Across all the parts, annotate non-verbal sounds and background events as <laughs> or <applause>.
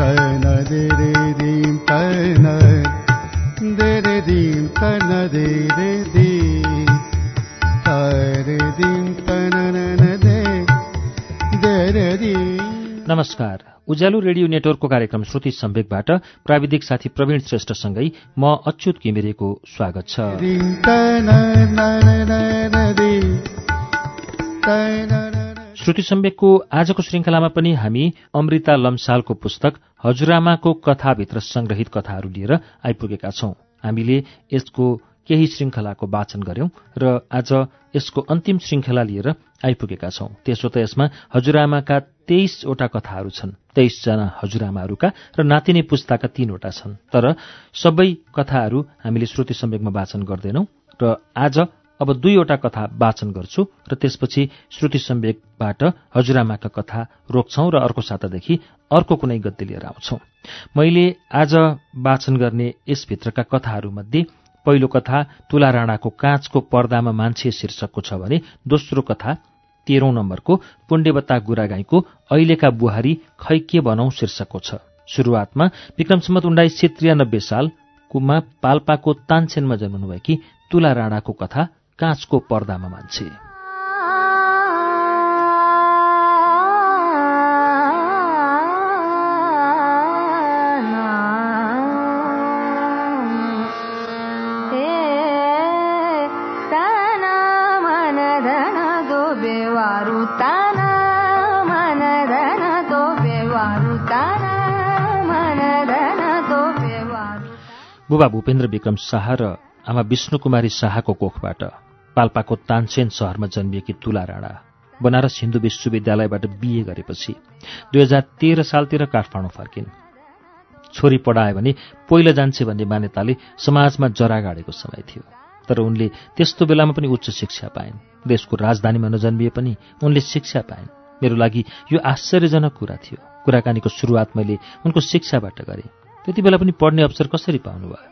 तन they they they दी तन they दी नमस्कार उज्यालो रेडियो नेटवर्कको कार्यक्रम श्रुति सम्वेकबाट प्राविधिक साथी प्रवीण श्रेष्ठसँगै म अच्युत किमिरेको स्वागत छ श्रुति सम्वेकको आजको श्रृङ्खलामा पनि हामी अमृता लम्सालको पुस्तक हजुरआमाको कथाभित्र संग्रहित कथाहरू लिएर आइपुगेका छौं। हामीले यसको केही श्रृङ्खलाको वाचन गर्यौं र आज यसको अन्तिम श्रृङ्खला लिएर आइपुगेका छौं। त्यसो त यसमा हजुरआमाका तेइसवटा कथाहरू छन्। तेइसजना हजुरआमाहरूका र नातिनी पुस्ताका तीनवटा छन्। तर सबै कथाहरू हामीले श्रुति सम्वेकमा वाचन गर्दैनौं र आज अब दुईवटा कथा वाचन गर्छु र त्यसपछि श्रुति सम्वेकबाट हजुरआमाका कथा रोक्छौं र अर्को सातादेखि अर्को कुनै गद्य लिएर आउँछौं। मैले आज वाचन गर्ने यसभित्रका कथाहरूमध्ये पहिलो कथा तुला राणाको काँचको पर्दामा मान्छे शीर्षकको छ भने दोस्रो कथा तेह्रौं नम्बरको पुण्डेवता गुरागाईको अहिलेका बुहारी खै के भनौं शीर्षकको छ। शुरूआतमा विक्रम सम्मत उन्नाइस सय त्रियानब्बे सालमा पाल्पाको तानसेनमा जन्मनुभएकी तुला राणाको कथा काँचको पर्दामा मान्छे। बुबा भूपेन्द्र विक्रम शाह र आमा विष्णुकुमारी शाहको कोखबाट। पाल्पाको तानसेन सहरमा जन्मिएकी तुला राणा बनारस हिन्दू विश्वविद्यालयबाट बिए गरेपछि दुई हजार तेह्र सालतिर काठमाडौँ फर्किन्। छोरी पढायो भने पहिलो जान्छे भन्ने मान्यताले समाजमा जरा गाडेको समय थियो। तर उनले त्यस्तो बेलामा पनि उच्च शिक्षा पाइन्। देशको राजधानीमा नजन्मिए पनि उनले शिक्षा पाइन्। मेरो लागि यो आश्चर्यजनक कुरा थियो। कुराकानीको सुरुवात मैले उनको शिक्षाबाट गरेँ। त्यति बेला पनि पढ्ने अवसर कसरी पाउनुभयो?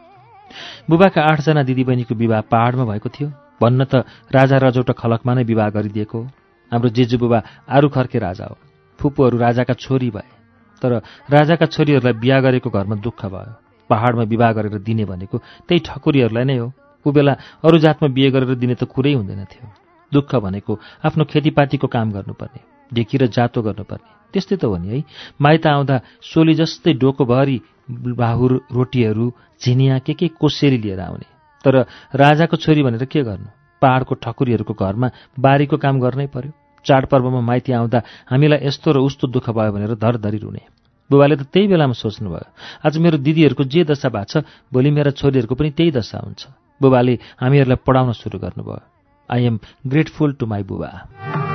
बुबाका आठजना दिदीबहिनीको विवाह पहाडमा भएको थियो। भन्न त राजा रजौटा खलकमा नै विवाह गरिदिएको हाम्रो जेजु बुबा आरु खर्के राजा हो। फुपूहरू राजाका छोरी भए। तर राजाका छोरीहरूलाई बिहा गरेको घरमा दुःख भयो। पहाडमा विवाह गरेर दिने भनेको त्यही ठकुरीहरूलाई नै हो। ऊ बेला अरू जातमा बिहे गरेर दिने त कुरै हुँदैन थियो। दुःख भनेको आफ्नो खेतीपातीको काम गर्नुपर्ने ढेकी र जातो गर्नुपर्ने। त्यस्तै त हो नि है। माइत आउँदा सोली जस्तै डोकोभरि बाहुर रोटीहरू झिनिया के के कोसेरी लिएर आउने। तर राजाको छोरी भनेर के गर्नु? पहाडको ठकुरीहरूको घरमा बारीको काम गर्नै पर्यो। चाडपर्वमा माइती आउँदा हामीलाई यस्तो र उस्तो दुःख भयो भनेर धरधरी रुने। बुबाले त त्यही बेलामा सोच्नुभयो आज मेरो दिदीहरूको जे दशा भएको छ भोलि मेरा छोरीहरूको पनि त्यही दशा हुन्छ। बुबाले हामीहरूलाई पढाउन सुरु गर्नुभयो। I am grateful to my बुबा।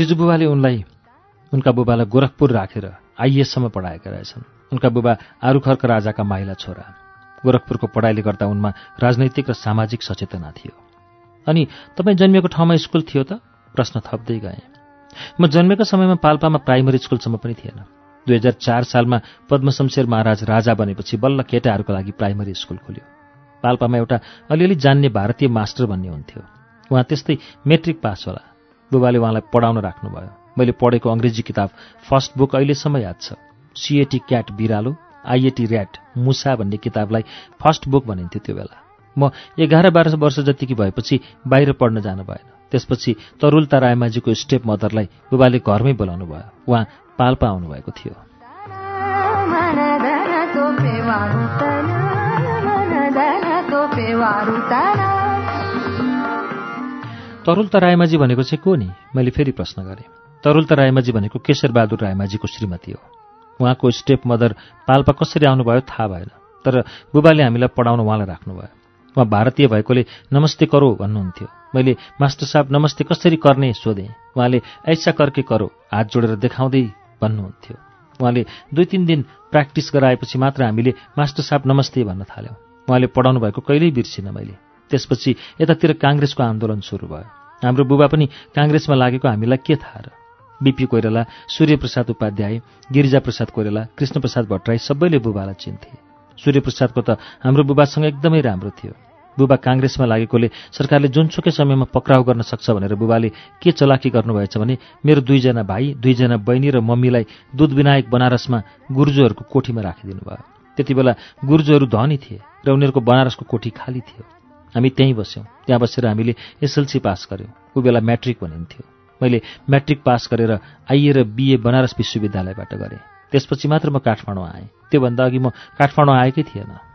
जिजुबुबाले उनलाई उनका बुबालाई गोरखपुर राखेर आइएससम्म पढाएका रहेछन्। उनका बुबा आरुखर्क राजाका माइला छोरा। गोरखपुरको पढाइले गर्दा उनमा राजनैतिक र सामाजिक सचेतना थियो। अनि तपाईँ जन्मिएको ठाउँमा स्कुल थियो त? प्रश्न थप्दै गए। म जन्मेको समयमा पाल्पामा प्राइमरी स्कुलसम्म पनि थिएन। दुई हजार चार सालमा पद्मशमशेर महाराज राजा बनेपछि बल्ल केटाहरूको लागि प्राइमरी स्कुल खोल्यो। पाल्पामा एउटा अलिअलि जान्ने भारतीय मास्टर भन्ने हुन्थ्यो। उहाँ त्यस्तै मेट्रिक पास होला। बुबाले उहाँलाई पढाउन राख्नुभयो। मैले पढेको अङ्ग्रेजी किताब फर्स्ट बुक अहिलेसम्म याद छ। सिएटी क्याट बिरालो आइएटी ऱ्याट मुसा भन्ने किताबलाई फर्स्ट बुक भनिन्थ्यो त्यो बेला। म एघार बाह्र वर्ष जतिकी भएपछि बाहिर पढ्न जानु भएन। त्यसपछि तरुलता रायमाझीको स्टेप मदरलाई बुबाले घरमै बोलाउनु भयो। उहाँ पाल्पा आउनुभएको थियो। तरुलता रायमाझी भनेको चाहिँ को नि? मैले फेरि प्रश्न गरेँ। तरुलता रायमाझी भनेको केशरबहादुर रायमाझीको श्रीमती हो। उहाँको स्टेप मदर पाल्पा कसरी आउनुभयो थाहा भएन तर बुबाले हामीलाई पढाउन उहाँलाई राख्नुभयो। उहाँ भारतीय भएकोले नमस्ते करो भन्नुहुन्थ्यो। मैले मास्टर साहब नमस्ते कसरी गर्ने? सोधेँ। उहाँले ऐसा करके करो हात जोडेर देखाउँदै भन्नुहुन्थ्यो। उहाँले दुई तिन दिन प्र्याक्टिस गराएपछि मात्र हामीले मास्टर साहब नमस्ते भन्न थाल्यौँ। उहाँले पढाउनु भएको कहिल्यै बिर्सिनँ मैले। त्यसपछि यतातिर काङ्ग्रेसको आन्दोलन सुरु भयो। हाम्रो बुबा पनि काङ्ग्रेसमा लागेको हामीलाई के थाहा र? बिपी कोइराला सूर्यप्रसाद उपाध्याय गिरिजाप्रसाद कोइराला कृष्णप्रसाद भट्टराई सबैले बुबालाई चिन्थे। सूर्यप्रसादको त हाम्रो बुबासँग एकदमै राम्रो थियो। बुबा काङ्ग्रेसमा लागेकोले सरकारले जुनसुकै समयमा पक्राउ गर्न सक्छ भनेर बुबाले के चलाकी गर्नुभएछ भने मेरो दुईजना भाइ दुईजना बहिनी र मम्मीलाई दुध विनायक बनारसमा गुर्जोहरूको कोठीमा राखिदिनु भयो त्यति बेला गुर्जोहरू धनी थिए र उनीहरूको बनारसको कोठी खाली थियो। हामी त्यहीँ बस्यौँ। त्यहाँ बसेर हामीले एसएलसी पास गऱ्यौँ ऊ बेला म्याट्रिक भनिन्थ्यो मैले म्याट्रिक पास गरेर आइए र बिए बनारस विश्वविद्यालयबाट गरेँ। त्यसपछि मात्र म काठमाडौँ आएँ। त्योभन्दा अघि म काठमाडौँ आएकै थिएन।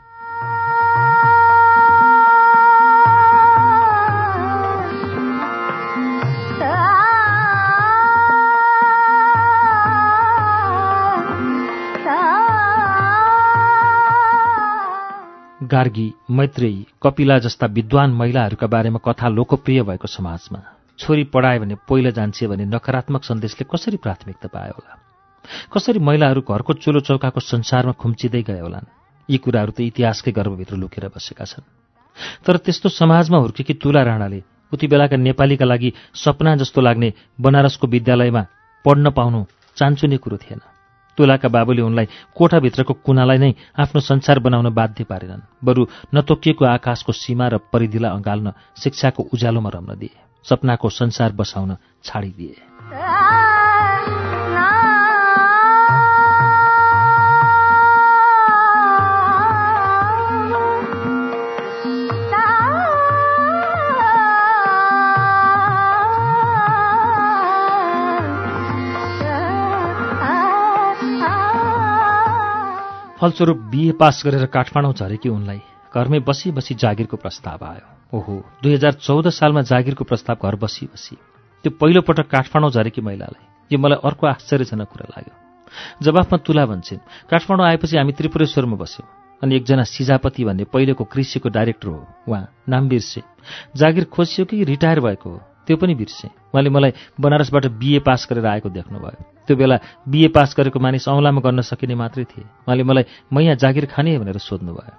गार्गी मैत्रेयी कपिला जस्ता विद्वान महिलाहरूका बारेमा कथा लोकप्रिय भएको समाजमा। छोरी पढायो भने पहिला जान्छे भने नकारात्मक सन्देशले कसरी प्राथमिकता पायो होला? कसरी महिलाहरू घरको चुलो चौकाको संसारमा खुम्चिँदै गए होलान्? यी कुराहरू त इतिहासकै गर्भभित्र लुकेर बसेका छन्। तर त्यस्तो समाजमा हुर्केकी तुला राणाले उति बेलाका नेपालीका लागि सपना जस्तो लाग्ने बनारसको विद्यालयमा पढ्न पाउनु चान्चुने कुरो थिएन। तुलाका बाबुले उनलाई कोठाभित्रको कुनालाई नै आफ्नो संसार बनाउन बाध्य पारेनन्। बरु नतोकिएको आकाशको सीमा र परिधिलाई अँगाल्न शिक्षाको उज्यालोमा रम्न दिए। सपनाको संसार बसाउन छाडिदिए। फलस्वरूप बिए पास गरेर काठमाडौँ झरेकी उनलाई घरमै बसी बसी जागिरको प्रस्ताव आयो। ओहो दुई हजार चौध सालमा जागिरको प्रस्ताव घर बसी बसी। त्यो पहिलोपटक काठमाडौँ झरेकी महिलालाई यो मलाई अर्को आश्चर्यजनक कुरा लाग्यो। जवाफमा तुला भन्छन् काठमाडौँ आएपछि हामी त्रिपुरेश्वरमा बस्यौँ अनि एकजना सिजापति भन्ने पहिलेको कृषिको डाइरेक्टर हो उहाँ नाम बिर्से। जागिर खोजियो कि रिटायर भएको हो त्यो पनि बिर्सेँ। उहाँले मलाई बनारसबाट बिए पास गरेर आएको देख्नुभयो। त्यो बेला बिए पास गरेको मानिस औँलामा गर्न सकिने मात्रै थिए। उहाँले मलाई म यहाँ जागिर खाने भनेर सोध्नुभयो।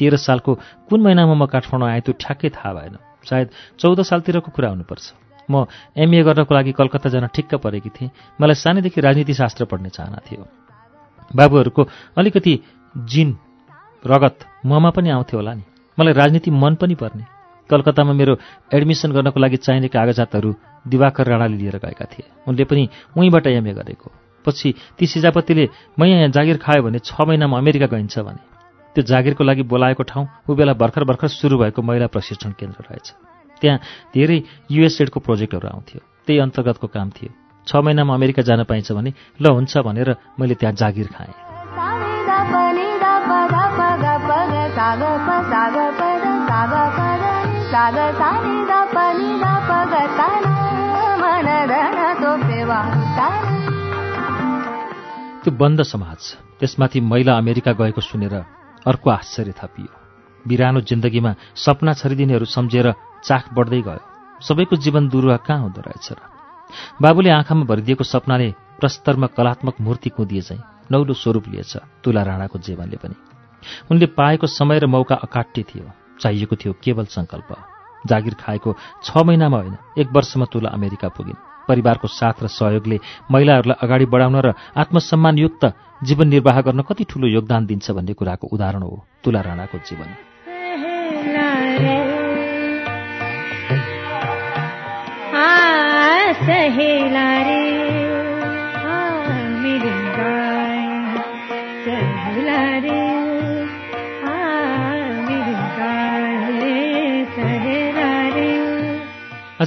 तेह्र सालको कुन महिनामा म काठमाडौँ आएँ त्यो ठ्याक्कै थाहा भएन। सायद चौध सालतिरको कुरा हुनुपर्छ। म एमए गर्नको लागि कलकत्ता जान ठिक्क परेकी थिएँ। मलाई सानैदेखि राजनीति शास्त्र पढ्ने चाहना थियो। बाबुहरूको अलिकति जिन रगत ममा पनि आउँथ्यो होला नि। मलाई राजनीति मन पनि पर्ने। कलकत्तामा मेरो एडमिसन गर्नको लागि चाहिने कागजातहरू दिवाकर राणाले लिएर गएका थिए। उनले पनि उहीँबाट एमए गरेको। पछि ती सिजापतिले म यहाँ जागिर खायो भने छ महिनामा अमेरिका गइन्छ भने। त्यो जागिरको लागि बोलाएको ठाउँ ऊ बेला भर्खर भर्खर सुरु भएको महिला प्रशिक्षण केन्द्र रहेछ। त्यहाँ धेरै युएसएडको प्रोजेक्टहरू आउँथ्यो। त्यही अन्तर्गतको काम थियो। छ महिनामा अमेरिका जान पाइन्छ भने ल हुन्छ भनेर मैले त्यहाँ जागिर खाएँ। बन्द समाज त्यसमाथि महिला अमेरिका गएको सुनेर अर्को आश्चर्य थपियो। बिरानो जिन्दगीमा सपना छरिदिनेहरू सम्झेर चाख बढ्दै गयो। सबैको जीवन दुरुवा कहाँ हुँदो रहेछ र? बाबुले आँखामा भरिदिएको सपनाले प्रस्तरमा कलात्मक मूर्ति कुदिए चाहिँ नौलो स्वरूप लिएछ तुला राणाको जीवनले पनि। उनले पाएको समय र मौका अकाट्य थियो चाहिएको थियो केवल सङ्कल्प जागिर खाएको छ महिनामा होइन एक वर्षमा तुला अमेरिका पुगिन्। परिवारको साथ र सहयोगले महिलाहरूलाई अगाडि बढाउन र आत्मसम्मानयुक्त जीवन निर्वाह गर्न कति ठूलो योगदान दिन्छ भन्ने कुराको उदाहरण हो तुला राणाको जीवन। सहेला रे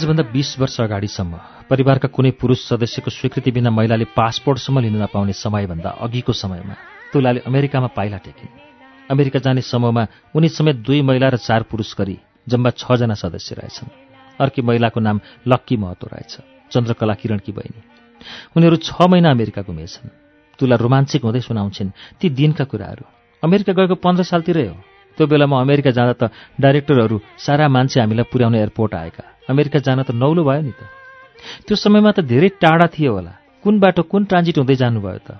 आजभन्दा बिस वर्ष अगाडिसम्म परिवारका कुनै पुरुष सदस्यको स्वीकृति बिना महिलाले पासपोर्टसम्म लिन नपाउने समयभन्दा अघिको समयमा तुलाले अमेरिकामा पाइला टेकिन्। अमेरिका जाने समूहमा उनी समेत दुई महिला र चार पुरुष गरी जम्मा छजना सदस्य रहेछन्। अर्की महिलाको नाम लक्की महतो रहेछ चन्द्रकला किरणकी बहिनी। उनीहरू छ महिना अमेरिका घुमेछन्। तुला रोमाञ्चिक हुँदै सुनाउँछिन् ती दिनका कुराहरू। अमेरिका गएको पन्ध्र सालतिरै हो। त्यो बेला म अमेरिका जाँदा त डाइरेक्टरहरू सारा मान्छे हामीलाई पुर्याउने एयरपोर्ट आएका। अमेरिका जान त नौलो भयो नि त। त्यो समयमा त धेरै टाढा थियो होला। कुन बाटो कुन ट्रान्जिट हुँदै जानुभयो त?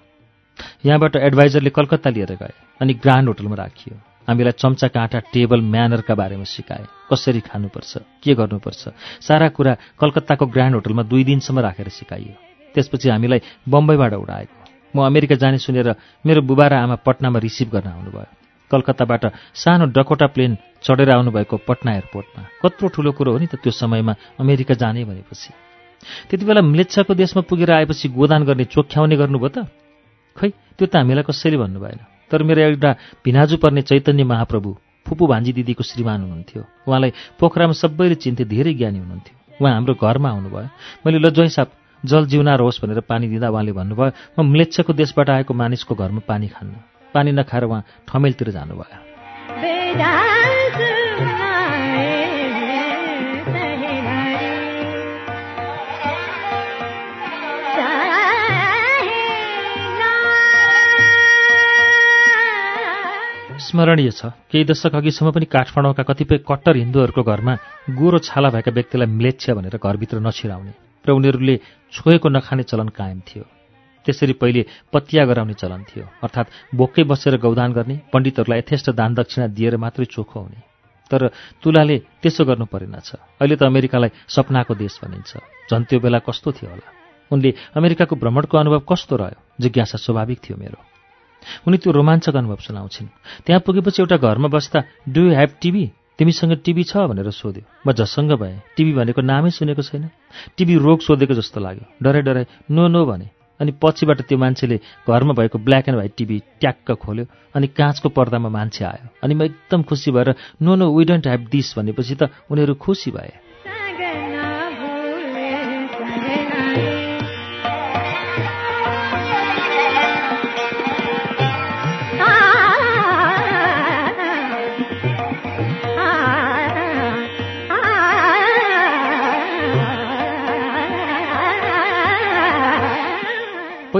यहाँबाट एडभाइजरले कलकत्ता लिएर गए अनि ग्रान्ड होटलमा राखियो। हामीलाई चम्चा काँटा टेबल म्यानरका बारेमा सिकाए। कसरी खानुपर्छ? के गर्नुपर्छ? सारा कुरा कलकत्ताको ग्रान्ड होटलमा दुई दिनसम्म राखेर सिकाइयो। त्यसपछि हामीलाई बम्बईबाट उडाएको। म अमेरिका जाने सुनेर मेरो बुबा र आमा पटनामा रिसिभ गर्न आउनुभयो। कलकत्ताबाट सानो डकोटा प्लेन चढेर आउनुभएको पटना एयरपोर्टमा। कत्रो ठुलो कुरो हो नि त त्यो समयमा अमेरिका जाने भनेपछि। त्यति बेला म्लेच्छाको देशमा पुगेर आएपछि गोदान गर्ने चोख्याउने गर्नुभयो त? खै त्यो त हामीलाई कसैले भन्नु भएन तर मेरो एउटा भिनाजु पर्ने चैतन्य महाप्रभु फुपू भान्जी दिदीको श्रीमान हुनुहुन्थ्यो। उहाँलाई पोखरामा सबैले चिन्थे धेरै ज्ञानी हुनुहुन्थ्यो। उहाँ हाम्रो घरमा आउनुभयो। मैले ल साहब जल जिउना होस् भनेर पानी दिँदा उहाँले भन्नुभयो म म्लेच्छको देशबाट आएको मानिसको घरमा पानी खान्न। पानी नखाएर उहाँ ठमेलतिर जानुभयो। स्मरणीय छ केही दशक अघिसम्म पनि काठमाडौँका कतिपय कट्टर हिन्दूहरूको घरमा गोरो छाला भएका व्यक्तिलाई म्लेच्छ भनेर घरभित्र नछिराउने र उनीहरूले छोएको नखाने चलन कायम थियो। त्यसरी पहिले पतिया गराउने चलन थियो। अर्थात् बोक्कै बसेर गौदान गर्ने पण्डितहरूलाई यथेष्ट दान दक्षिणा दिएर मात्रै चोखो हुने। तर तुलाले त्यसो गर्नु परेनछ अहिले त अमेरिकालाई सपनाको देश भनिन्छ। झन् त्यो बेला कस्तो थियो होला? उनले अमेरिकाको भ्रमणको अनुभव कस्तो रह्यो? जिज्ञासा स्वाभाविक थियो मेरो। उनी त्यो रोमाञ्चक अनुभव सुनाउँछिन्। त्यहाँ पुगेपछि एउटा घरमा बस्दा डु यु हेभ टिभी तिमीसँग टिभी छ? भनेर सोध्यो। म झसङ्ग भएँ। टिभी भनेको नामै सुनेको छैन। टिभी रोग सोधेको जस्तो लाग्यो। डराइ डराइ नो नो भने। अनि पछिबाट त्यो मान्छेले घरमा भएको ब्ल्याक एन्ड व्हाइट टिभी ट्याक्क खोल्यो अनि काँचको पर्दामा मान्छे आयो। अनि म एकदम खुसी भएर no no we don't have this भनेपछि त उनीहरू खुसी भए।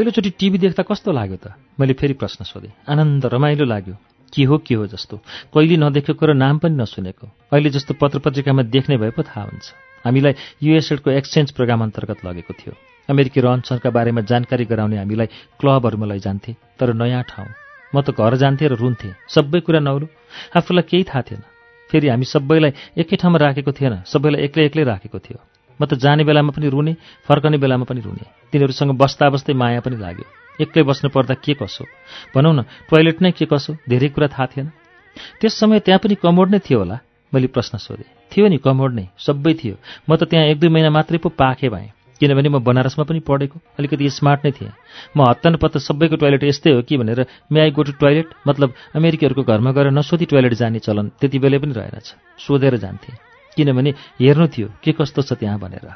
पहिलोचोटि टिभी देख्दा कस्तो लाग्यो त? मैले फेरि प्रश्न सोधेँ। आनन्द रमाइलो लाग्यो। के हो के हो जस्तो? कहिले नदेखेको र नाम पनि नसुनेको। अहिले जस्तो पत्र पत्रिकामा देख्ने भए पो थाहा हुन्छ। हामीलाई युएसएडको एक्सचेन्ज प्रोग्राम अन्तर्गत लगेको थियो। अमेरिकी रहनसहनका बारेमा जानकारी गराउने हामीलाई क्लबहरूमा लैजान्थे तर नयाँ ठाउँ। म त घर जान्थेँ र रुन्थेँ। सबै कुरा नौलो। आफूलाई केही थाहा थिएन। फेरि हामी सबैलाई एकै ठाउँमा राखेको थिएन। सबैलाई एक्लै एक्लै राखेको थियो। म त जाने बेलामा पनि रुने फर्कने बेलामा पनि रुने। तिनीहरूसँग बस्दा बस्दै माया पनि लाग्यो। एक्लै बस्नु पर्दा के कसो? भनौँ न टोयलेट नै के कसो? धेरै कुरा थाहा थिएन। त्यस समय त्यहाँ पनि कमोड नै थियो होला मैले प्रश्न सोधेँ। थियो नि कमोड नै सबै थियो। म त त्यहाँ एक दुई महिना मात्रै पो पाखे भएँ किनभने म बनारसमा पनि पढेको अलिकति स्मार्ट नै थिएँ। म हत्तन पत्त सबैको टोयलेट यस्तै हो कि भनेर may I go to toilet मतलब अमेरिकीहरूको घरमा गएर नसोधी टोयलेट जाने चलन त्यति बेलै पनि रहेनछ। सोधेर जान्थेँ। किनभने हेर्नु थियो के कस्तो छ त्यहाँ भनेर।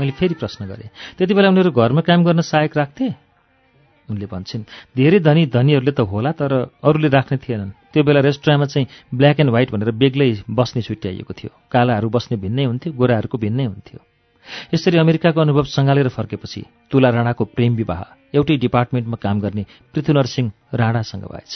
मैले फेरि प्रश्न गरेँ। त्यति बेला उनीहरू घरमा काम गर्न सहायक राख्थे? उनले भन्छन् धेरै धनी धनीहरूले त होला तर अरूले राख्ने थिएनन्। त्यो बेला रेस्टुरेन्टमा चाहिँ ब्ल्याक एन्ड व्हाइट भनेर बेग्लै बस्ने छुट्याइएको थियो। कालाहरू बस्ने भिन्नै हुन्थ्यो गोराहरूको भिन्नै हुन्थ्यो। यसरी अमेरिकाको अनुभव सँगालेर फर्केपछि तुला राणाको प्रेम विवाह एउटै डिपार्टमेन्टमा काम गर्ने पृथ्वीनरसिंह राणासँग भएछ।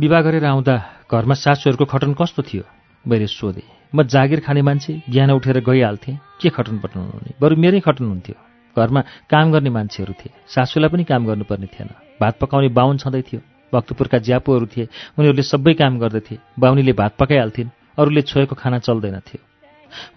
विवाह गरेर आउँदा घरमा सासूहरूको खटन कस्तो थियो? मैले सोधेँ। म जागिर खाने मान्छे बिहान उठेर गइहाल्थेँ। के खटन पटन हुने बरु मेरै खटन हुन्थ्यो। घरमा काम गर्ने मान्छेहरू थिए। सासूलाई पनि काम गर्नुपर्ने थिएन। भात पकाउने बाहुन छँदै थियो। भक्तपुरका ज्यापुहरू थिए। उनीहरूले सबै काम गर्दथे। बाहुनीले भात पकाइहाल्थिन्। अरूले छोएको खाना चल्दैन थियो।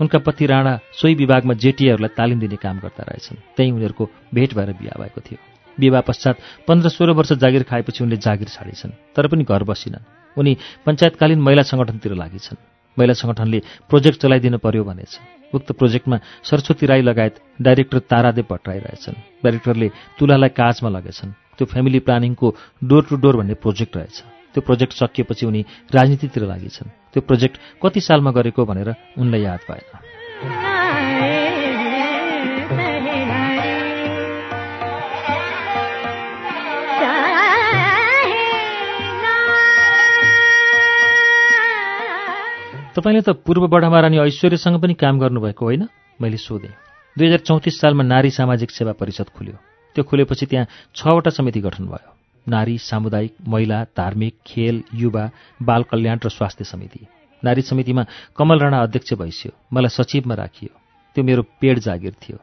उनका पति राणा सोही विभागमा जेटिएहरूलाई तालिम दिने काम गर्दा रहेछन्। त्यही उनीहरूको भेट भएर बिहा भएको थियो। विवाह पश्चात पन्ध्र सोह्र वर्ष जागिर खाएपछि उनले जागिर छाडेछन् तर पनि घर बसिनन्। उनी पञ्चायतकालीन महिला सङ्गठनतिर लागेछन्। महिला सङ्गठनले प्रोजेक्ट चलाइदिनु पर्यो भनेछ उक्त प्रोजेक्टमा सरस्वती राई लगायत डाइरेक्टर तारादेव भट्टराई रहेछन् डाइरेक्टरले तुलालाई काजमा लगेछन्। त्यो फ्यामिली प्लानिङको डोर टु डोर भन्ने प्रोजेक्ट रहेछ। त्यो प्रोजेक्ट सकिएपछि उनी राजनीतितिर लागेछन्। त्यो प्रोजेक्ट कति सालमा गरेको भनेर उनलाई याद भएन। तपाईँले त पूर्व बडामा रानी ऐश्वर्यसँग पनि काम गर्नुभएको होइन? मैले सोधेँ। दुई हजार चौतिस सालमा नारी सामाजिक सेवा परिषद खुल्यो। त्यो खुलेपछि त्यहाँ छवटा समिति गठन भयो। नारी सामुदायिक महिला धार्मिक खेल युवा बाल कल्याण र स्वास्थ्य समिति। नारी समितिमा कमल राणा अध्यक्ष भइस्यो। मलाई सचिवमा राखियो। त्यो मेरो पेड जागिर थियो।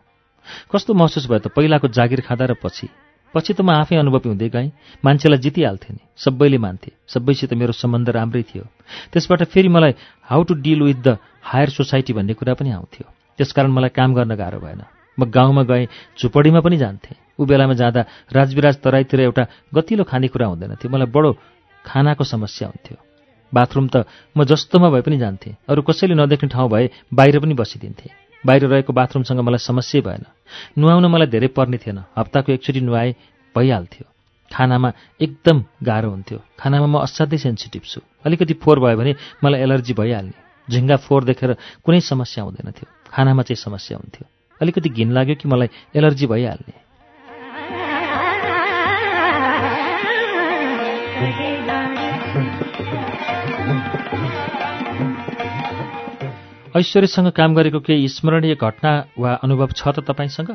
कस्तो महसुस भयो त? पहिलाको जागिर खाँदा र पछि। पछि त म आफै अनुभवी हुँदै गएँ। मान्छेलाई जितिहाल्थेँ नि। सबैले मान्थे। सबैसित मेरो सम्बन्ध राम्रै थियो। त्यसबाट फेरि मलाई how to deal with the higher society भन्ने कुरा पनि आउँथ्यो। त्यसकारण मलाई काम गर्न गाह्रो भएन। म गाउँमा गएँ झुपडीमा पनि जान्थेँ। ऊ बेलामा जाँदा राजविराज तराईतिर एउटा गतिलो खानेकुरा हुँदैन थियो। मलाई बडो खानाको समस्या हुन्थ्यो। बाथरुम त म जस्तोमा भए पनि जान्थेँ। अरू कसैले नदेख्ने ठाउँ भए बाहिर पनि बसिदिन्थेँ। बाहिर रहेको बाथरुमसँग मलाई समस्या भएन। नुहाउन मलाई धेरै पर्ने थिएन। हप्ताको एकचोटि नुहाए भइहाल्थ्यो। खानामा एकदम गाह्रो हुन्थ्यो। खानामा म असाध्यै सेन्सिटिभ छु। अलिकति फोहोर भयो भने मलाई एलर्जी भइहाल्ने। झिङ्गा फोहोर देखेर कुनै समस्या हुँदैन थियो। खानामा चाहिँ समस्या हुन्थ्यो। अलिकति घिन लाग्यो कि मलाई एलर्जी भइहाल्ने। <laughs> ऐश्वर्यसँग काम गरेको केही स्मरणीय घटना वा अनुभव छ त तपाईँसँग?